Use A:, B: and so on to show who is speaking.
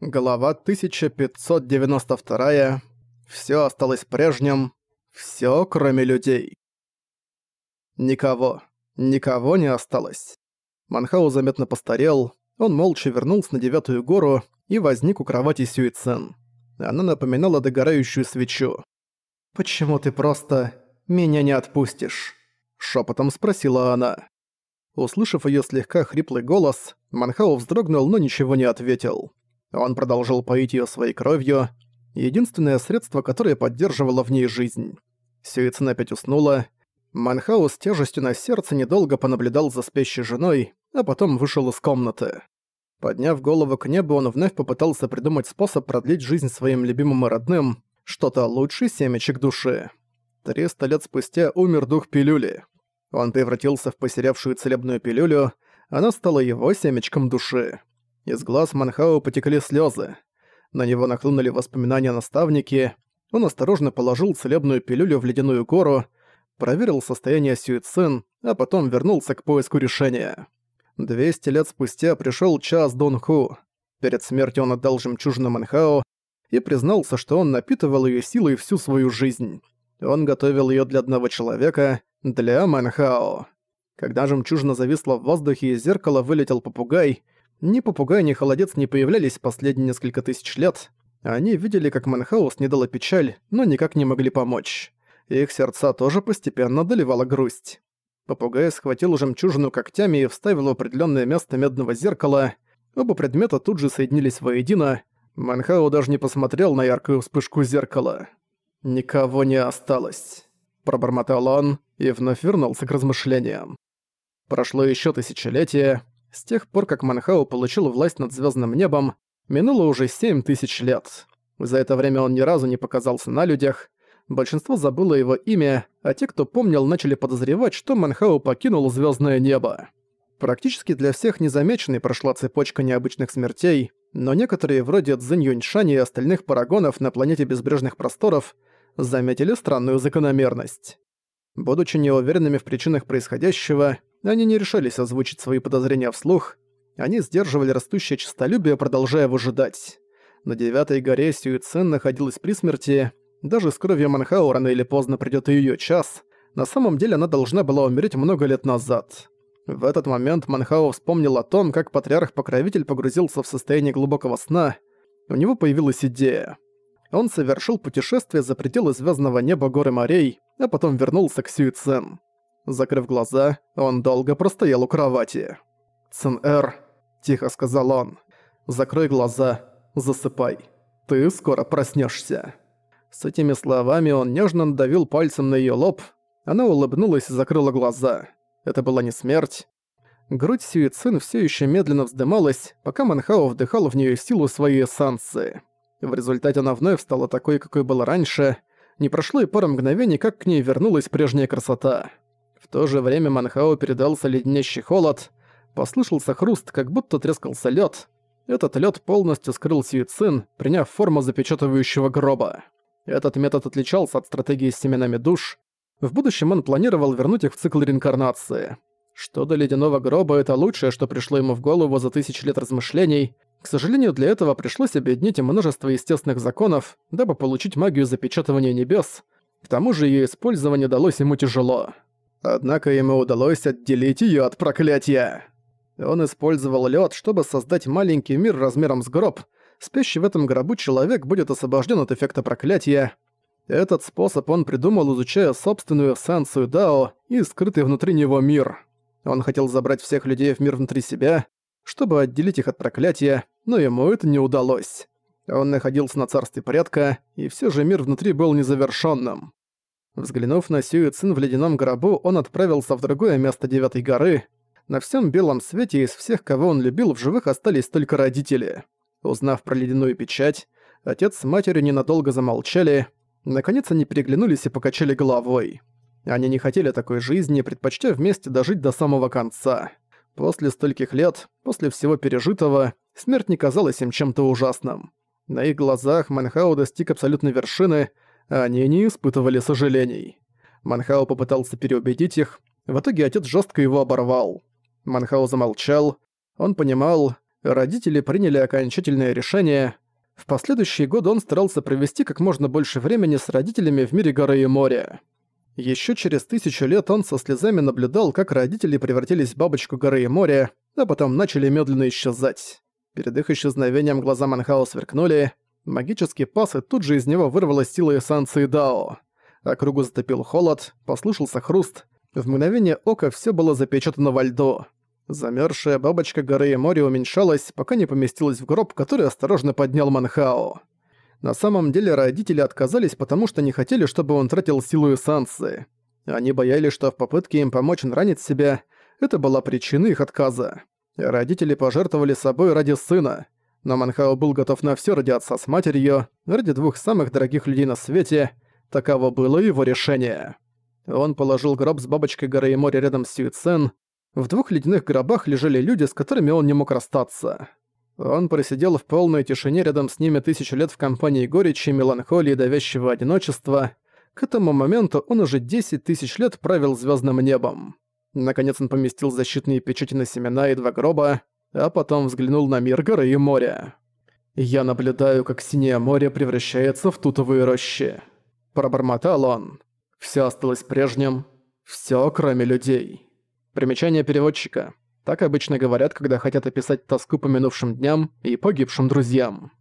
A: Глава 1592. Всё осталось прежним. Всё, кроме людей. Никого. Никого не осталось. Манхау заметно постарел. Он молча вернулся на девятую гору и возник у кровати Сюицен. Она напоминала догорающую свечу. «Почему ты просто меня не отпустишь?» Шепотом спросила она. Услышав её слегка хриплый голос, Манхау вздрогнул, но ничего не ответил. Он продолжил поить её своей кровью, единственное средство, которое поддерживало в ней жизнь. Сюицин опять уснула. Манхау с тяжестью на сердце недолго понаблюдал за спящей женой, а потом вышел из комнаты. Подняв голову к небу, он вновь попытался придумать способ продлить жизнь своим любимым и родным, что-то лучше семечек души. Триста лет спустя умер дух пилюли. Он превратился в посерявшую целебную пилюлю, она стала его семечком души. Из глаз Манхао потекли слезы. На него нахлынули воспоминания о наставнике. Он осторожно положил целебную пилюлю в ледяную гору, проверил состояние Сюицин, а потом вернулся к поиску решения. Двести лет спустя пришел час Дон Ху. Перед смертью он отдал жемчужину Манхао и признался, что он напитывал ее силой всю свою жизнь. Он готовил ее для одного человека, для Манхао. Когда жемчужина зависла в воздухе, из зеркала вылетел попугай — ни попугай, ни холодец не появлялись последние несколько тысяч лет. Они видели, как Манхаус не дала печаль, но никак не могли помочь. Их сердца тоже постепенно доливала грусть. Попугай схватил жемчужину когтями и вставил в определенное место медного зеркала. Оба предмета тут же соединились воедино. Манхау даже не посмотрел на яркую вспышку зеркала. «Никого не осталось», – пробормотал он и вновь вернулся к размышлениям. Прошло еще тысячелетие, с тех пор, как Манхау получил власть над звездным небом, минуло уже семь тысяч лет. За это время он ни разу не показался на людях. Большинство забыло его имя, а те, кто помнил, начали подозревать, что Манхау покинул звездное небо. Практически для всех незамеченной прошла цепочка необычных смертей, но некоторые, вроде Цзинь Юньшани и остальных парагонов на планете Безбрежных Просторов, заметили странную закономерность. Будучи неуверенными в причинах происходящего, они не решались озвучить свои подозрения вслух, они сдерживали растущее честолюбие, продолжая выжидать. На девятой горе Сюицен находилась при смерти, даже с кровью Манхау рано или поздно придёт и её час. На самом деле она должна была умереть много лет назад. В этот момент Манхао вспомнил о том, как патриарх-покровитель погрузился в состояние глубокого сна. У него появилась идея. Он совершил путешествие за пределы звездного неба горы морей, а потом вернулся к Сюицен. Закрыв глаза, он долго простоял у кровати. «Цин-Эр», — тихо сказал он, — «закрой глаза, засыпай. Ты скоро проснешься. С этими словами он нежно надавил пальцем на ее лоб. Она улыбнулась и закрыла глаза. Это была не смерть. Грудь Сюицин все еще медленно вздымалась, пока Манхао вдыхал в нее силу своей эссанции. В результате она вновь стала такой, какой была раньше. Не прошло и пара мгновений, как к ней вернулась прежняя красота. В то же время Манхао передался леденящий холод. Послышался хруст, как будто трескался лед. Этот лед полностью скрыл Сюицин, приняв форму запечатывающего гроба. Этот метод отличался от стратегии с семенами душ. В будущем он планировал вернуть их в цикл реинкарнации. Что до ледяного гроба, это лучшее, что пришло ему в голову за тысячи лет размышлений. К сожалению, для этого пришлось объединить множество естественных законов, дабы получить магию запечатывания небес. К тому же ее использование далось ему тяжело. Однако ему удалось отделить её от проклятия. Он использовал лёд, чтобы создать маленький мир размером с гроб. Спящий в этом гробу человек будет освобожден от эффекта проклятия. Этот способ он придумал, изучая собственную эссенцию Дао и скрытый внутри него мир. Он хотел забрать всех людей в мир внутри себя, чтобы отделить их от проклятия, но ему это не удалось. Он находился на царстве порядка, и все же мир внутри был незавершенным. Взглянув на Сюи Цин в ледяном гробу, он отправился в другое место Девятой горы. На всем белом свете из всех, кого он любил, в живых остались только родители. Узнав про ледяную печать, отец с матерью ненадолго замолчали. Наконец они переглянулись и покачали головой. Они не хотели такой жизни, предпочтя вместе дожить до самого конца. После стольких лет, после всего пережитого, смерть не казалась им чем-то ужасным. На их глазах Манхау достиг абсолютной вершины — они не испытывали сожалений. Манхао попытался переубедить их, в итоге отец жестко его оборвал. Манхао замолчал. Он понимал, Родители приняли окончательное решение. В последующие годы он старался провести как можно больше времени с родителями в мире горы и моря. Еще через тысячу лет он со слезами наблюдал, как родители превратились в бабочку горы и моря, а потом начали медленно исчезать. Перед их исчезновением глаза Манхао сверкнули, магический пас, и тут же из него вырвалась сила эссенции Дао. Округу затопил холод, послышался хруст. В мгновение ока все было запечатано во льду. Замерзшая бабочка горы и моря уменьшалась, пока не поместилась в гроб, который осторожно поднял Манхао. На самом деле родители отказались, потому что не хотели, чтобы он тратил силу эссенции. Они боялись, что в попытке им помочь он ранит себя. Это была причина их отказа. Родители пожертвовали собой ради сына. Но Манхао был готов на все ради отца с матерью, ради двух самых дорогих людей на свете. Таково было его решение. Он положил гроб с бабочкой горы и моря рядом с Сюицен. В двух ледяных гробах лежали люди, с которыми он не мог расстаться. Он просидел в полной тишине рядом с ними тысячу лет в компании горечи, меланхолии и давящего одиночества. К этому моменту он уже 10 тысяч лет правил звездным небом. Наконец он поместил защитные печати на семена и два гроба, а потом взглянул на мир горы и моря. «Я наблюдаю, как синее море превращается в тутовые рощи». Пробормотал он. Все осталось прежним. Все, кроме людей. Примечание переводчика. Так обычно говорят, когда хотят описать тоску по минувшим дням и погибшим друзьям.